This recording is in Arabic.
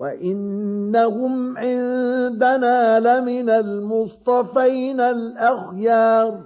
وإنهم عندنا لمن المصطفين الأخيار